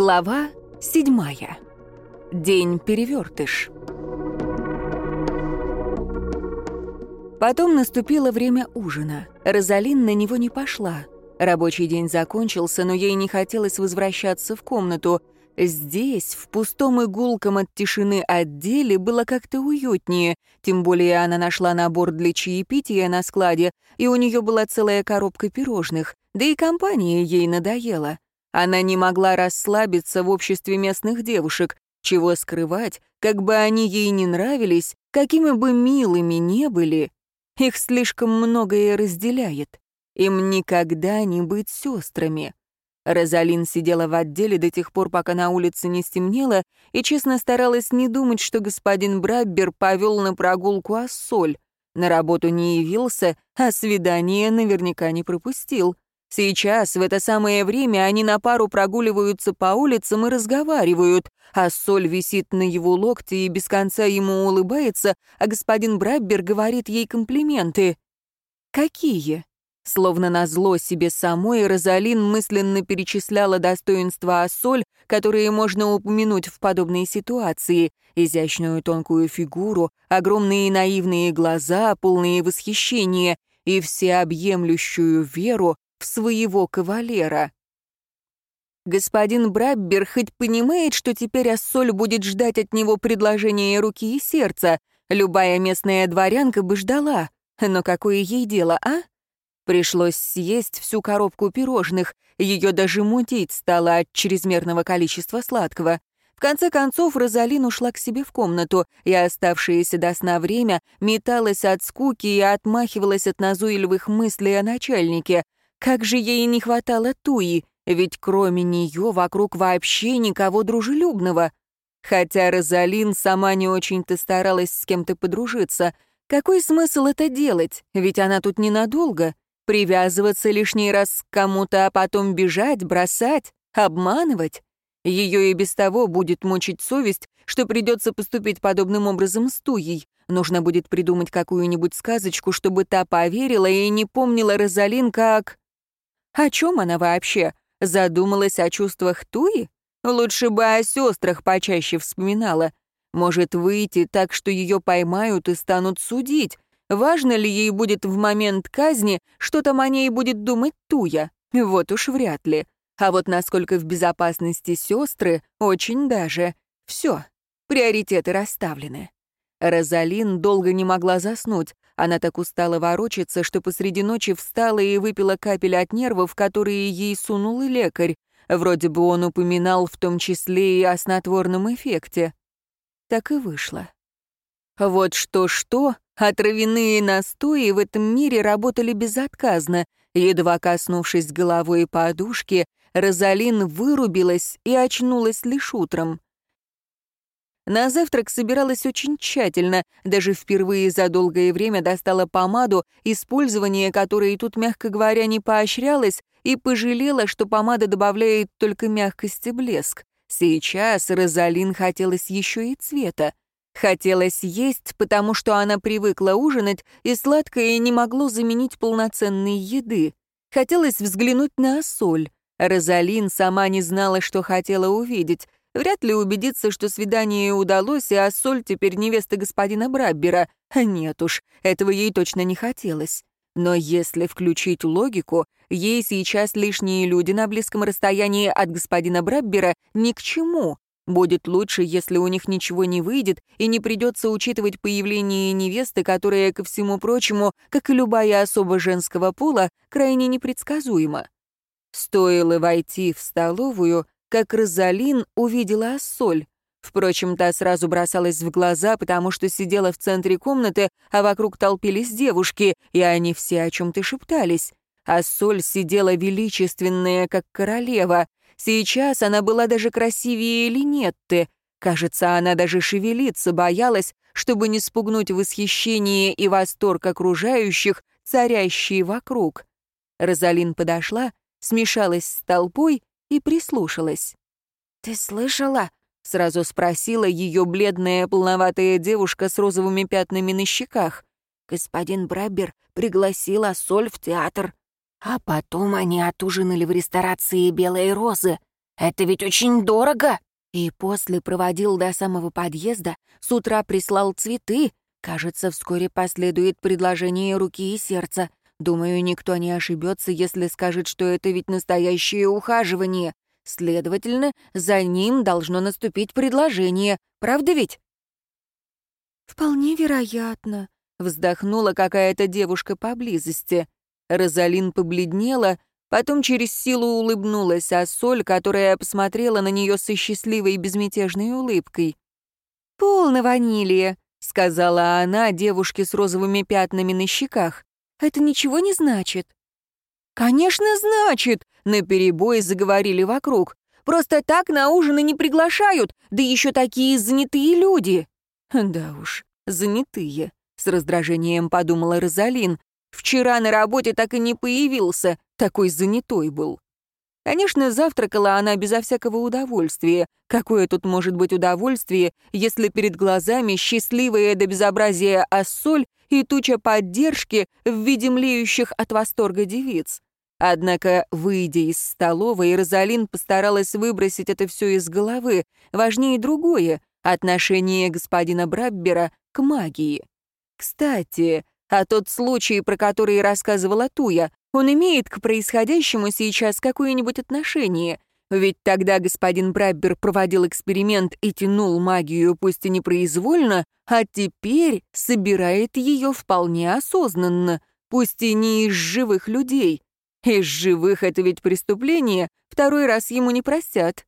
Глава седьмая. День-перевертыш. Потом наступило время ужина. Розалин на него не пошла. Рабочий день закончился, но ей не хотелось возвращаться в комнату. Здесь, в пустом и гулком от тишины отделе, было как-то уютнее, тем более она нашла набор для чаепития на складе, и у нее была целая коробка пирожных, да и компания ей надоела. Она не могла расслабиться в обществе местных девушек, чего скрывать, как бы они ей не нравились, какими бы милыми не были, их слишком многое разделяет. Им никогда не быть сестрами. Розалин сидела в отделе до тех пор, пока на улице не стемнело, и честно старалась не думать, что господин Браббер повел на прогулку Ассоль. На работу не явился, а свидание наверняка не пропустил. Сейчас, в это самое время, они на пару прогуливаются по улицам и разговаривают, а соль висит на его локте и без конца ему улыбается, а господин Браббер говорит ей комплименты. «Какие?» Словно назло себе самой, Розалин мысленно перечисляла достоинства Ассоль, которые можно упомянуть в подобной ситуации. Изящную тонкую фигуру, огромные наивные глаза, полные восхищения и всеобъемлющую веру, в своего кавалера. Господин Браббер хоть понимает, что теперь Ассоль будет ждать от него предложения руки и сердца, любая местная дворянка бы ждала. Но какое ей дело, а? Пришлось съесть всю коробку пирожных, ее даже мутить стало от чрезмерного количества сладкого. В конце концов, Розалин ушла к себе в комнату, и оставшееся до сна время металась от скуки и отмахивалась от назойливых мыслей о начальнике. Как же ей не хватало Туи, ведь кроме нее вокруг вообще никого дружелюбного. Хотя Розалин сама не очень-то старалась с кем-то подружиться. Какой смысл это делать? Ведь она тут ненадолго. Привязываться лишний раз к кому-то, а потом бежать, бросать, обманывать. Ее и без того будет мучить совесть, что придется поступить подобным образом с Туей. Нужно будет придумать какую-нибудь сказочку, чтобы та поверила и не помнила Розалин как... О чем она вообще? Задумалась о чувствах Туи? Лучше бы о сестрах почаще вспоминала. Может выйти так, что ее поймают и станут судить. Важно ли ей будет в момент казни, что там о ней будет думать Туя? Вот уж вряд ли. А вот насколько в безопасности сестры, очень даже. Все, приоритеты расставлены. Розалин долго не могла заснуть. Она так устала ворочаться, что посреди ночи встала и выпила капель от нервов, которые ей сунул лекарь. Вроде бы он упоминал в том числе и о снотворном эффекте. Так и вышло. Вот что-что, а настои в этом мире работали безотказно. Едва коснувшись головой подушки, Розалин вырубилась и очнулась лишь утром. На завтрак собиралась очень тщательно, даже впервые за долгое время достала помаду, использование которой тут, мягко говоря, не поощрялось, и пожалела, что помада добавляет только мягкость и блеск. Сейчас Розалин хотелось еще и цвета. Хотелось есть, потому что она привыкла ужинать, и сладкое не могло заменить полноценной еды. Хотелось взглянуть на соль. Розалин сама не знала, что хотела увидеть. Вряд ли убедиться, что свидание удалось, и Ассоль теперь невеста господина Браббера. Нет уж, этого ей точно не хотелось. Но если включить логику, ей сейчас лишние люди на близком расстоянии от господина Браббера ни к чему. Будет лучше, если у них ничего не выйдет и не придется учитывать появление невесты, которая, ко всему прочему, как и любая особа женского пола, крайне непредсказуема. Стоило войти в столовую, как Розалин увидела Ассоль. Впрочем, та сразу бросалась в глаза, потому что сидела в центре комнаты, а вокруг толпились девушки, и они все о чем-то шептались. Ассоль сидела величественная, как королева. Сейчас она была даже красивее Линетты. Кажется, она даже шевелиться боялась, чтобы не спугнуть восхищение и восторг окружающих, царящие вокруг. Розалин подошла, смешалась с толпой и прислушалась. «Ты слышала?» — сразу спросила ее бледная полноватая девушка с розовыми пятнами на щеках. Господин Брабер пригласил Ассоль в театр. А потом они отужинали в ресторации «Белые розы». Это ведь очень дорого!» И после проводил до самого подъезда, с утра прислал цветы. Кажется, вскоре последует предложение руки и сердца. Думаю, никто не ошибется, если скажет, что это ведь настоящее ухаживание. Следовательно, за ним должно наступить предложение. Правда ведь? «Вполне вероятно», — вздохнула какая-то девушка поблизости. Розалин побледнела, потом через силу улыбнулась, а Соль, которая посмотрела на нее со счастливой и безмятежной улыбкой. «Полно ванилия», — сказала она девушке с розовыми пятнами на щеках. «Это ничего не значит». «Конечно, значит!» — наперебой заговорили вокруг. «Просто так на ужины не приглашают, да еще такие занятые люди!» «Да уж, занятые», — с раздражением подумала Розалин. «Вчера на работе так и не появился, такой занятой был». Конечно, завтракала она безо всякого удовольствия. Какое тут может быть удовольствие, если перед глазами счастливая до безобразия ассоль и туча поддержки в виде млеющих от восторга девиц? Однако, выйдя из столовой, Розалин постаралась выбросить это все из головы. Важнее другое — отношение господина Браббера к магии. Кстати, а тот случай, про который рассказывала Туя, он имеет к происходящему сейчас какое-нибудь отношение? Ведь тогда господин Браббер проводил эксперимент и тянул магию, пусть и непроизвольно, а теперь собирает ее вполне осознанно, пусть и не из живых людей. Из живых это ведь преступление, второй раз ему не простят.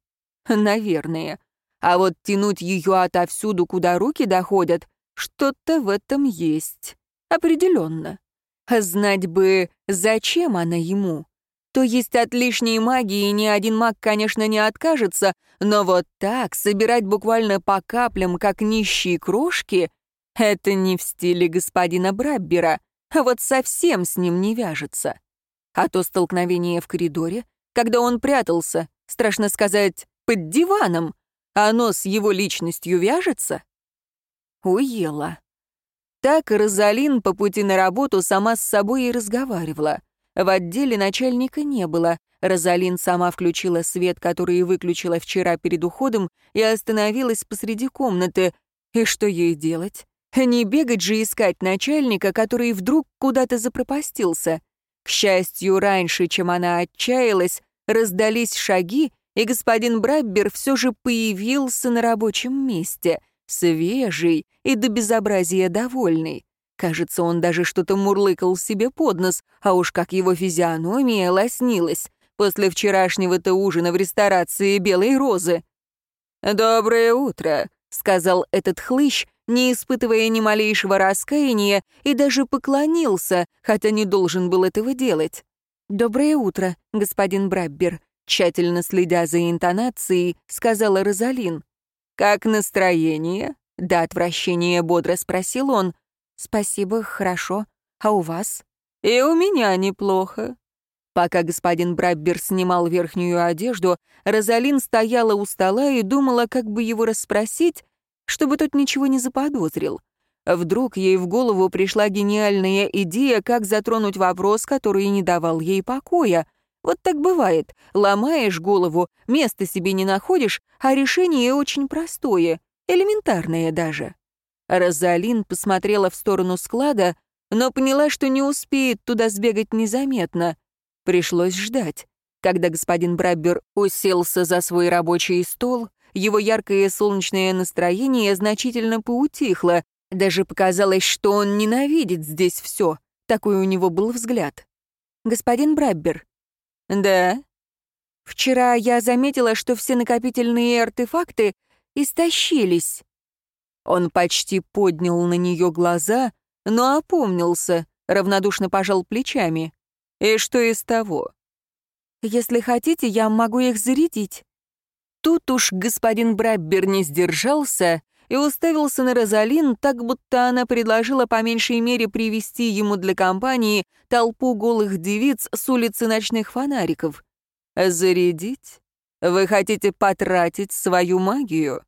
Наверное. А вот тянуть ее отовсюду, куда руки доходят, что-то в этом есть. Определенно. Знать бы, зачем она ему. То есть от лишней магии ни один маг, конечно, не откажется, но вот так собирать буквально по каплям, как нищие крошки, это не в стиле господина Браббера, а вот совсем с ним не вяжется. А то столкновение в коридоре, когда он прятался, страшно сказать, под диваном, оно с его личностью вяжется? Уела. Так Розалин по пути на работу сама с собой и разговаривала. В отделе начальника не было. Розалин сама включила свет, который выключила вчера перед уходом, и остановилась посреди комнаты. И что ей делать? Не бегать же искать начальника, который вдруг куда-то запропастился. К счастью, раньше, чем она отчаялась, раздались шаги, и господин Браббер все же появился на рабочем месте, свежий и до безобразия довольный. Кажется, он даже что-то мурлыкал себе под нос, а уж как его физиономия лоснилась после вчерашнего-то ужина в ресторации «Белой розы». «Доброе утро», — сказал этот хлыщ, не испытывая ни малейшего раскаяния, и даже поклонился, хотя не должен был этого делать. «Доброе утро, господин Браббер», тщательно следя за интонацией, сказала Розалин. «Как настроение?» — до отвращения бодро спросил он. «Спасибо, хорошо. А у вас?» «И у меня неплохо». Пока господин Браббер снимал верхнюю одежду, Розалин стояла у стола и думала, как бы его расспросить, чтобы тот ничего не заподозрил. Вдруг ей в голову пришла гениальная идея, как затронуть вопрос, который не давал ей покоя. Вот так бывает. Ломаешь голову, места себе не находишь, а решение очень простое, элементарное даже. Розалин посмотрела в сторону склада, но поняла, что не успеет туда сбегать незаметно. Пришлось ждать. Когда господин Браббер уселся за свой рабочий стол, его яркое солнечное настроение значительно поутихло, даже показалось, что он ненавидит здесь все. Такой у него был взгляд. «Господин Браббер». «Да?» «Вчера я заметила, что все накопительные артефакты истощились». Он почти поднял на нее глаза, но опомнился, равнодушно пожал плечами. «И что из того?» «Если хотите, я могу их зарядить». Тут уж господин Браббер не сдержался и уставился на Розалин, так будто она предложила по меньшей мере привести ему для компании толпу голых девиц с улицы ночных фонариков. «Зарядить? Вы хотите потратить свою магию?»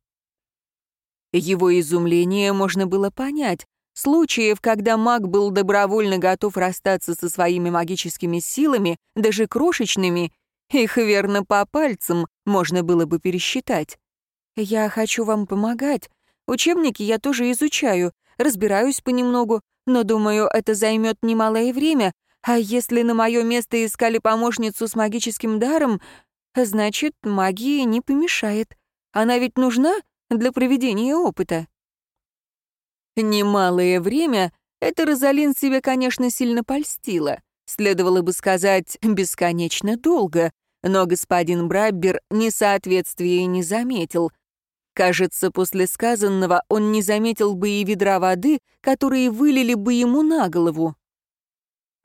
Его изумление можно было понять. Случаев, когда маг был добровольно готов расстаться со своими магическими силами, даже крошечными, их верно по пальцам, можно было бы пересчитать. «Я хочу вам помогать. Учебники я тоже изучаю, разбираюсь понемногу, но, думаю, это займет немалое время, а если на мое место искали помощницу с магическим даром, значит, магии не помешает. Она ведь нужна для проведения опыта». Немалое время это Розалин себе, конечно, сильно польстила. Следовало бы сказать, бесконечно долго, но господин Браббер несоответствия не заметил. Кажется, после сказанного он не заметил бы и ведра воды, которые вылили бы ему на голову.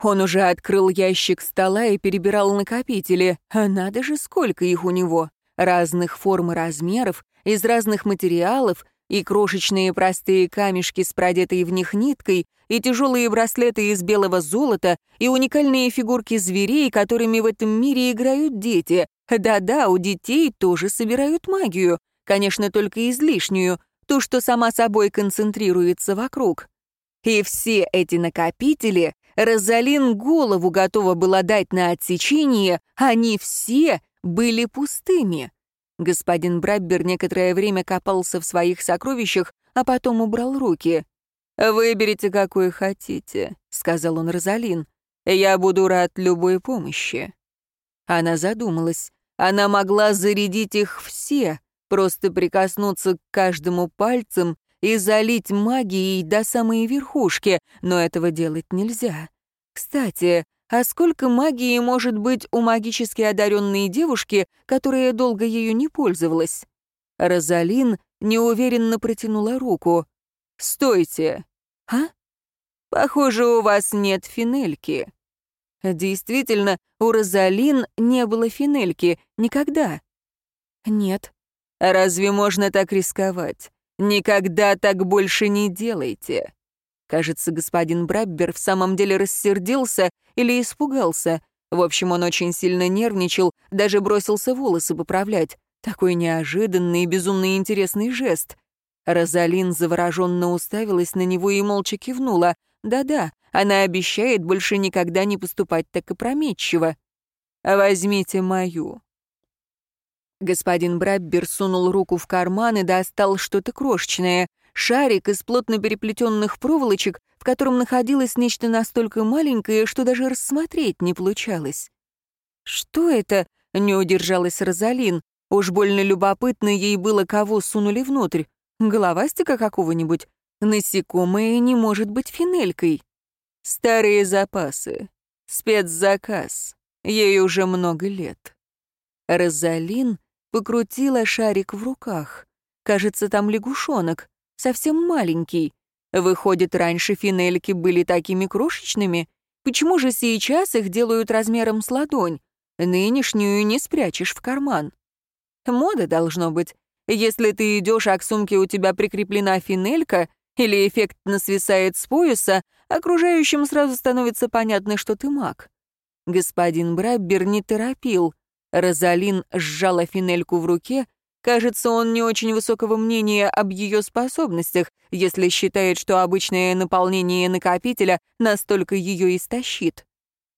Он уже открыл ящик стола и перебирал накопители. Надо же, сколько их у него. Разных форм и размеров, из разных материалов, и крошечные простые камешки с продетой в них ниткой, и тяжелые браслеты из белого золота, и уникальные фигурки зверей, которыми в этом мире играют дети. Да-да, у детей тоже собирают магию. Конечно, только излишнюю, ту, что сама собой концентрируется вокруг. И все эти накопители Розалин голову готова была дать на отсечение, они все были пустыми. Господин Браббер некоторое время копался в своих сокровищах, а потом убрал руки. «Выберите, какой хотите», — сказал он Розалин. «Я буду рад любой помощи». Она задумалась. Она могла зарядить их все, просто прикоснуться к каждому пальцем и залить магией до самой верхушки, но этого делать нельзя. Кстати, а сколько магии может быть у магически одаренной девушки, которая долго ею не пользовалась? Розалин неуверенно протянула руку. «Стойте!» «А? Похоже, у вас нет финельки». Действительно, у Розалин не было финельки. Никогда. «Нет». «Разве можно так рисковать? Никогда так больше не делайте. Кажется, господин Браббер в самом деле рассердился или испугался. В общем, он очень сильно нервничал, даже бросился волосы поправлять. Такой неожиданный и безумно интересный жест. Розалин завороженно уставилась на него и молча кивнула. Да-да, она обещает больше никогда не поступать так опрометчиво. «Возьмите мою». Господин Браббер сунул руку в карман и достал что-то крошечное шарик из плотно переплетенных проволочек, в котором находилось нечто настолько маленькое, что даже рассмотреть не получалось. «Что это?» — не удержалась Розалин. Уж больно любопытно ей было, кого сунули внутрь. Головастика какого-нибудь? Насекомое не может быть финелькой. Старые запасы. Спецзаказ. Ей уже много лет. Розалин покрутила шарик в руках. Кажется, там лягушонок совсем маленький. Выходит, раньше финельки были такими крошечными? Почему же сейчас их делают размером с ладонь? Нынешнюю не спрячешь в карман. Мода должно быть. Если ты идешь, а к сумке у тебя прикреплена финелька или эффектно свисает с пояса, окружающим сразу становится понятно, что ты маг. Господин Браббер не торопил. Розалин сжала финельку в руке, Кажется, он не очень высокого мнения об ее способностях, если считает, что обычное наполнение накопителя настолько ее истощит.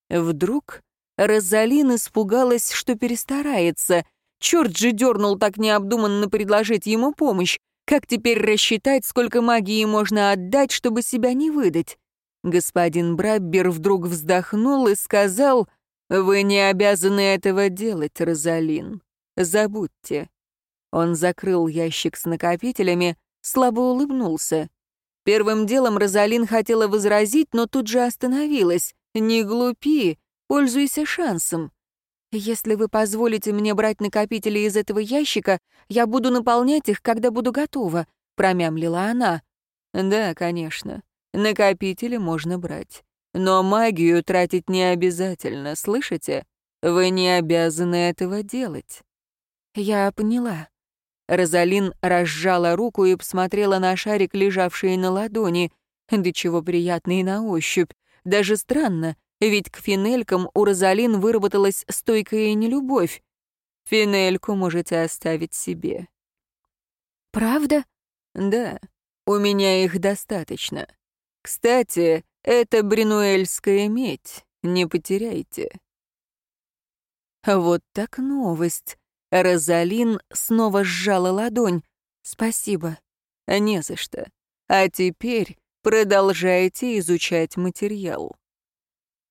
Вдруг Розалин испугалась, что перестарается. Черт же дернул так необдуманно предложить ему помощь. Как теперь рассчитать, сколько магии можно отдать, чтобы себя не выдать? Господин Браббер вдруг вздохнул и сказал, «Вы не обязаны этого делать, Розалин. Забудьте. Он закрыл ящик с накопителями, слабо улыбнулся. Первым делом Розалин хотела возразить, но тут же остановилась. «Не глупи, пользуйся шансом. Если вы позволите мне брать накопители из этого ящика, я буду наполнять их, когда буду готова», — промямлила она. «Да, конечно. Накопители можно брать. Но магию тратить не обязательно, слышите? Вы не обязаны этого делать». «Я поняла». Розалин разжала руку и посмотрела на шарик, лежавший на ладони. Да чего приятный на ощупь. Даже странно, ведь к финелькам у Розалин выработалась стойкая нелюбовь. Финельку можете оставить себе. «Правда?» «Да, у меня их достаточно. Кстати, это бринуэльская медь, не потеряйте». Вот так новость. Розалин снова сжала ладонь. «Спасибо». «Не за что. А теперь продолжайте изучать материал».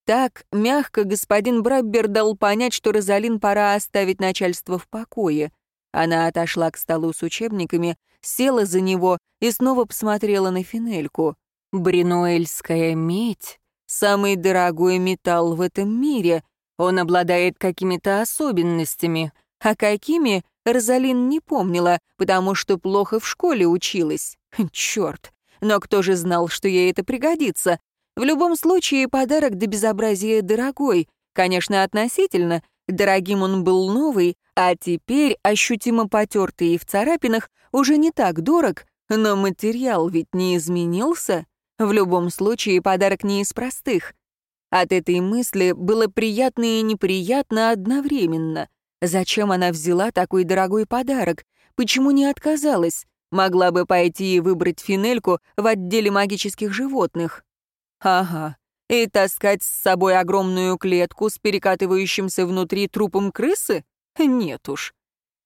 Так, мягко господин Браббер дал понять, что Розалин пора оставить начальство в покое. Она отошла к столу с учебниками, села за него и снова посмотрела на финельку. Бринуэльская медь — самый дорогой металл в этом мире. Он обладает какими-то особенностями. А какими, Розалин не помнила, потому что плохо в школе училась. Черт! Но кто же знал, что ей это пригодится? В любом случае, подарок до безобразия дорогой. Конечно, относительно. Дорогим он был новый, а теперь, ощутимо потертый и в царапинах, уже не так дорог, но материал ведь не изменился. В любом случае, подарок не из простых. От этой мысли было приятно и неприятно одновременно. Зачем она взяла такой дорогой подарок? Почему не отказалась? Могла бы пойти и выбрать финельку в отделе магических животных. Ага. И таскать с собой огромную клетку с перекатывающимся внутри трупом крысы? Нет уж.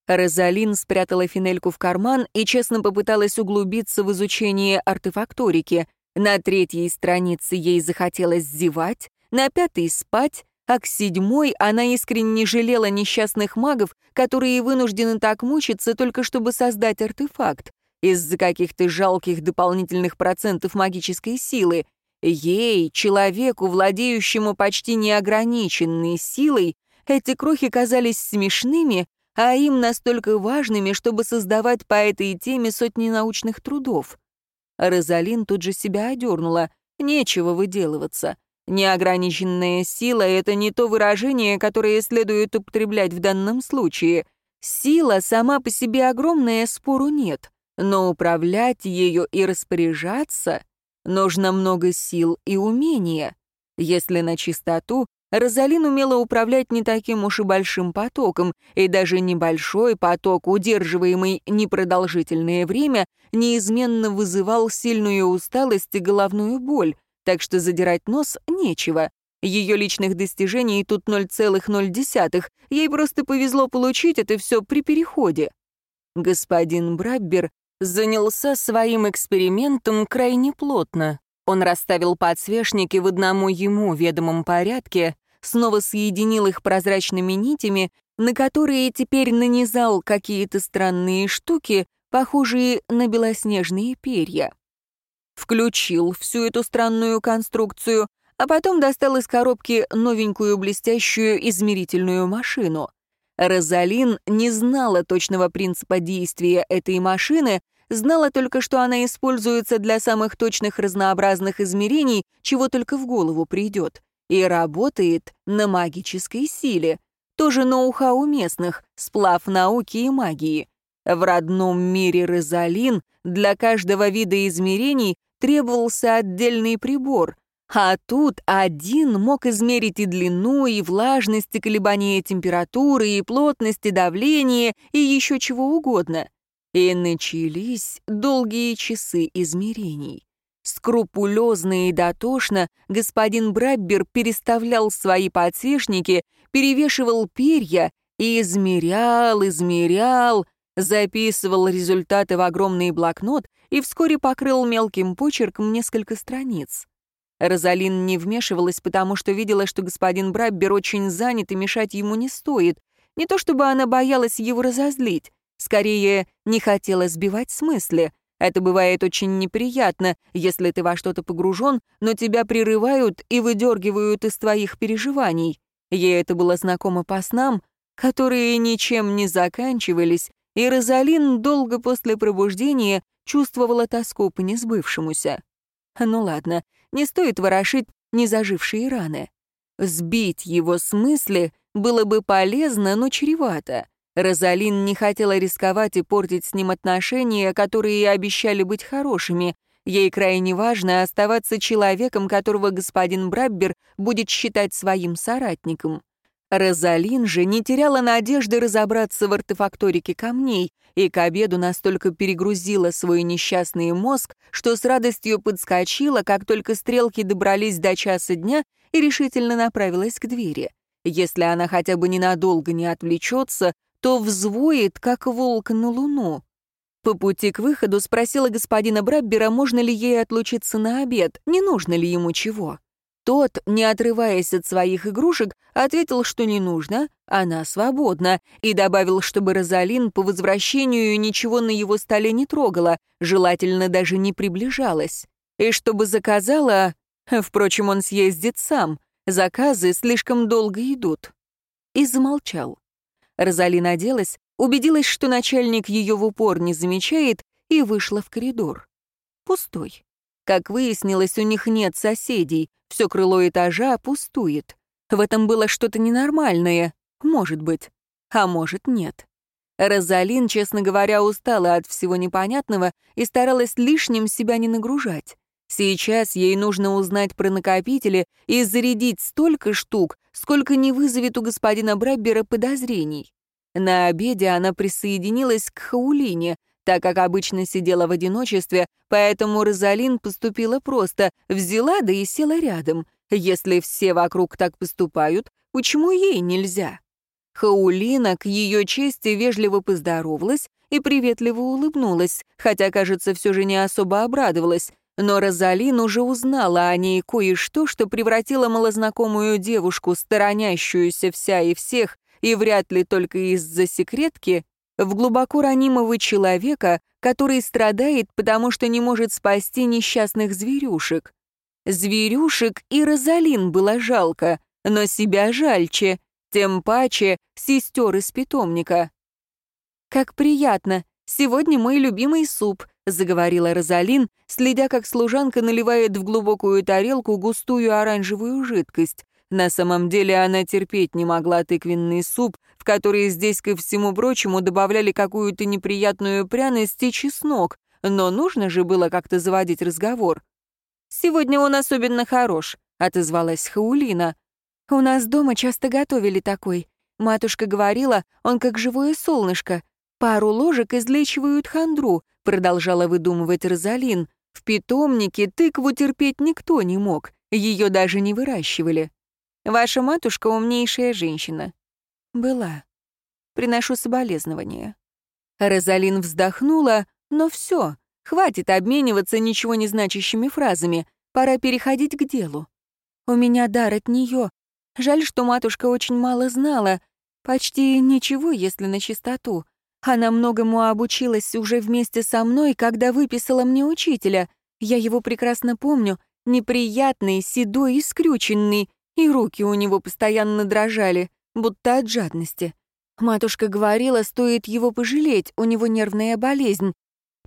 Розалин спрятала финельку в карман и честно попыталась углубиться в изучение артефакторики. На третьей странице ей захотелось зевать, на пятой — спать, а к седьмой она искренне жалела несчастных магов, которые вынуждены так мучиться только чтобы создать артефакт из-за каких-то жалких дополнительных процентов магической силы. Ей, человеку, владеющему почти неограниченной силой, эти крохи казались смешными, а им настолько важными, чтобы создавать по этой теме сотни научных трудов. Розалин тут же себя одернула. Нечего выделываться. Неограниченная сила — это не то выражение, которое следует употреблять в данном случае. Сила сама по себе огромная, спору нет. Но управлять ее и распоряжаться Нужно много сил и умения. Если на чистоту, Розалин умела управлять не таким уж и большим потоком, и даже небольшой поток, удерживаемый непродолжительное время, неизменно вызывал сильную усталость и головную боль, так что задирать нос нечего. Ее личных достижений тут 0,0, ей просто повезло получить это все при переходе. Господин Браббер занялся своим экспериментом крайне плотно. Он расставил подсвечники в одному ему ведомом порядке, снова соединил их прозрачными нитями, на которые теперь нанизал какие-то странные штуки, похожие на белоснежные перья. Включил всю эту странную конструкцию, а потом достал из коробки новенькую блестящую измерительную машину. Розалин не знала точного принципа действия этой машины, знала только, что она используется для самых точных разнообразных измерений, чего только в голову придет, и работает на магической силе. Тоже ноу-хау местных, сплав науки и магии. В родном мире Розалин для каждого вида измерений требовался отдельный прибор, а тут один мог измерить и длину, и влажность, и колебания температуры, и плотность, и давление, и еще чего угодно. И начались долгие часы измерений. Скрупулезно и дотошно господин Браббер переставлял свои подсвечники, перевешивал перья и измерял, измерял, записывал результаты в огромный блокнот и вскоре покрыл мелким почерком несколько страниц. Розалин не вмешивалась, потому что видела, что господин Браббер очень занят и мешать ему не стоит. Не то чтобы она боялась его разозлить, скорее, не хотела сбивать с мысли. Это бывает очень неприятно, если ты во что-то погружен, но тебя прерывают и выдергивают из твоих переживаний. Ей это было знакомо по снам, которые ничем не заканчивались, и Розалин долго после пробуждения чувствовала тоску по несбывшемуся. Ну ладно, не стоит ворошить незажившие раны. Сбить его с мысли было бы полезно, но чревато. Розалин не хотела рисковать и портить с ним отношения, которые обещали быть хорошими. Ей крайне важно оставаться человеком, которого господин Браббер будет считать своим соратником. Розалин же не теряла надежды разобраться в артефакторике камней и к обеду настолько перегрузила свой несчастный мозг, что с радостью подскочила, как только стрелки добрались до часа дня и решительно направилась к двери. Если она хотя бы ненадолго не отвлечется, то взвоет, как волк на луну. По пути к выходу спросила господина Браббера, можно ли ей отлучиться на обед, не нужно ли ему чего. Тот, не отрываясь от своих игрушек, ответил, что не нужно, она свободна, и добавил, чтобы Розалин по возвращению ничего на его столе не трогала, желательно даже не приближалась, и чтобы заказала... Впрочем, он съездит сам, заказы слишком долго идут. И замолчал. Розалин оделась, убедилась, что начальник ее в упор не замечает, и вышла в коридор. Пустой. Как выяснилось, у них нет соседей, все крыло этажа пустует. В этом было что-то ненормальное, может быть, а может нет. Розалин, честно говоря, устала от всего непонятного и старалась лишним себя не нагружать. Сейчас ей нужно узнать про накопители и зарядить столько штук, сколько не вызовет у господина Браббера подозрений. На обеде она присоединилась к Хаулине, так как обычно сидела в одиночестве, поэтому Розалин поступила просто, взяла да и села рядом. Если все вокруг так поступают, почему ей нельзя? Хаулина к ее чести вежливо поздоровалась и приветливо улыбнулась, хотя, кажется, все же не особо обрадовалась. Но Розалин уже узнала о ней кое-что, что превратило малознакомую девушку, сторонящуюся вся и всех, и вряд ли только из-за секретки, в глубоко ранимого человека, который страдает, потому что не может спасти несчастных зверюшек. Зверюшек и Розалин было жалко, но себя жальче, тем паче сестер из питомника. «Как приятно! Сегодня мой любимый суп», — заговорила Розалин, следя, как служанка наливает в глубокую тарелку густую оранжевую жидкость. На самом деле она терпеть не могла тыквенный суп, в который здесь, ко всему прочему, добавляли какую-то неприятную пряность и чеснок, но нужно же было как-то заводить разговор. «Сегодня он особенно хорош», — отозвалась Хаулина. «У нас дома часто готовили такой. Матушка говорила, он как живое солнышко. Пару ложек излечивают хандру», — продолжала выдумывать Розалин. «В питомнике тыкву терпеть никто не мог, ее даже не выращивали». Ваша матушка умнейшая женщина. Была. Приношу соболезнования. Розалин вздохнула, но все, хватит обмениваться ничего не значащими фразами, пора переходить к делу. У меня дар от нее. Жаль, что матушка очень мало знала, почти ничего, если на чистоту. Она многому обучилась уже вместе со мной, когда выписала мне учителя. Я его прекрасно помню, неприятный, седой и скрюченный, и руки у него постоянно дрожали, будто от жадности. Матушка говорила, стоит его пожалеть, у него нервная болезнь.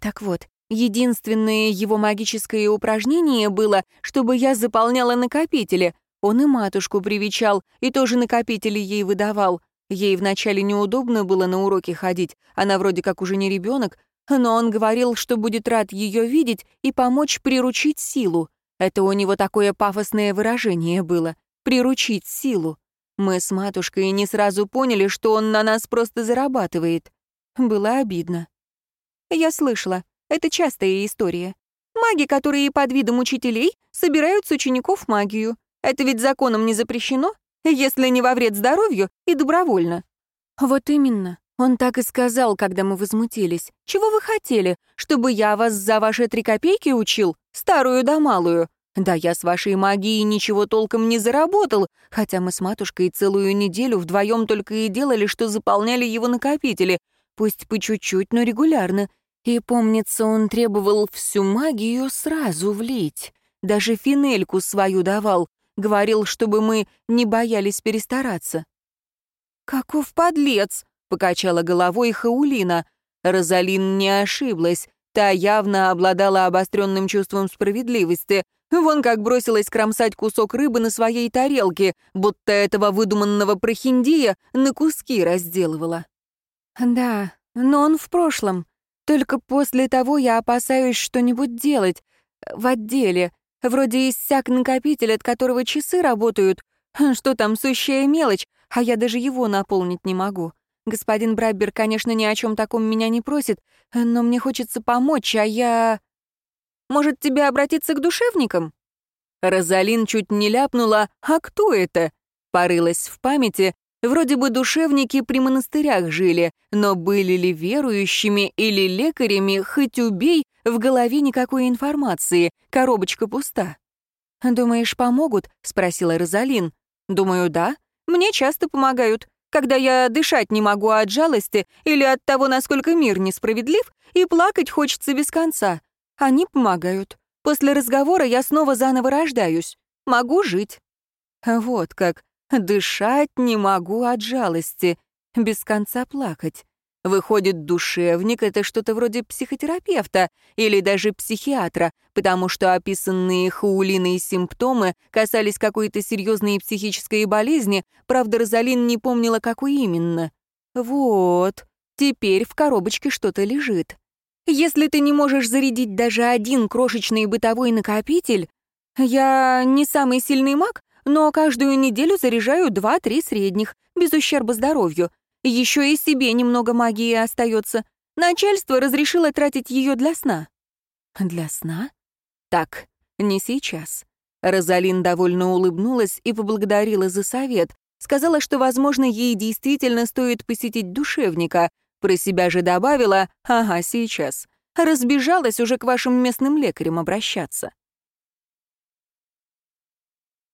Так вот, единственное его магическое упражнение было, чтобы я заполняла накопители. Он и матушку привечал, и тоже накопители ей выдавал. Ей вначале неудобно было на уроки ходить, она вроде как уже не ребенок, но он говорил, что будет рад ее видеть и помочь приручить силу. Это у него такое пафосное выражение было приручить силу. Мы с матушкой не сразу поняли, что он на нас просто зарабатывает. Было обидно. Я слышала, это частая история. Маги, которые под видом учителей, собирают с учеников магию. Это ведь законом не запрещено, если не во вред здоровью и добровольно. Вот именно. Он так и сказал, когда мы возмутились. «Чего вы хотели? Чтобы я вас за ваши три копейки учил? Старую да малую? Да я с вашей магией ничего толком не заработал, хотя мы с матушкой целую неделю вдвоем только и делали, что заполняли его накопители, пусть по чуть-чуть, но регулярно. И, помнится, он требовал всю магию сразу влить. Даже финельку свою давал, говорил, чтобы мы не боялись перестараться. «Каков подлец!» — покачала головой Хаулина. Розалин не ошиблась. Та явно обладала обостренным чувством справедливости — Вон как бросилась кромсать кусок рыбы на своей тарелке, будто этого выдуманного прохиндия на куски разделывала. Да, но он в прошлом. Только после того я опасаюсь что-нибудь делать. В отделе. Вроде иссяк накопитель, от которого часы работают. Что там, сущая мелочь, а я даже его наполнить не могу. Господин Браббер, конечно, ни о чем таком меня не просит, но мне хочется помочь, а я... Может, тебе обратиться к душевникам?» Розалин чуть не ляпнула «А кто это?» Порылась в памяти, Вроде бы душевники при монастырях жили, но были ли верующими или лекарями, хоть убей, в голове никакой информации, коробочка пуста. «Думаешь, помогут?» — спросила Розалин. «Думаю, да. Мне часто помогают. Когда я дышать не могу от жалости или от того, насколько мир несправедлив, и плакать хочется без конца. Они помогают. После разговора я снова заново рождаюсь. Могу жить». Вот как. Дышать не могу от жалости. Без конца плакать. Выходит, душевник — это что-то вроде психотерапевта или даже психиатра, потому что описанные Хаулиной симптомы касались какой-то серьезной психической болезни, правда, Розалин не помнила, какой именно. Вот, теперь в коробочке что-то лежит. Если ты не можешь зарядить даже один крошечный бытовой накопитель, я не самый сильный маг, но каждую неделю заряжаю два-три средних, без ущерба здоровью. Еще и себе немного магии остается. Начальство разрешило тратить ее для сна. Для сна? Так, не сейчас. Розалин довольно улыбнулась и поблагодарила за совет. Сказала, что, возможно, ей действительно стоит посетить душевника. Про себя же добавила «Ага, сейчас». Разбежалась уже к вашим местным лекарям обращаться.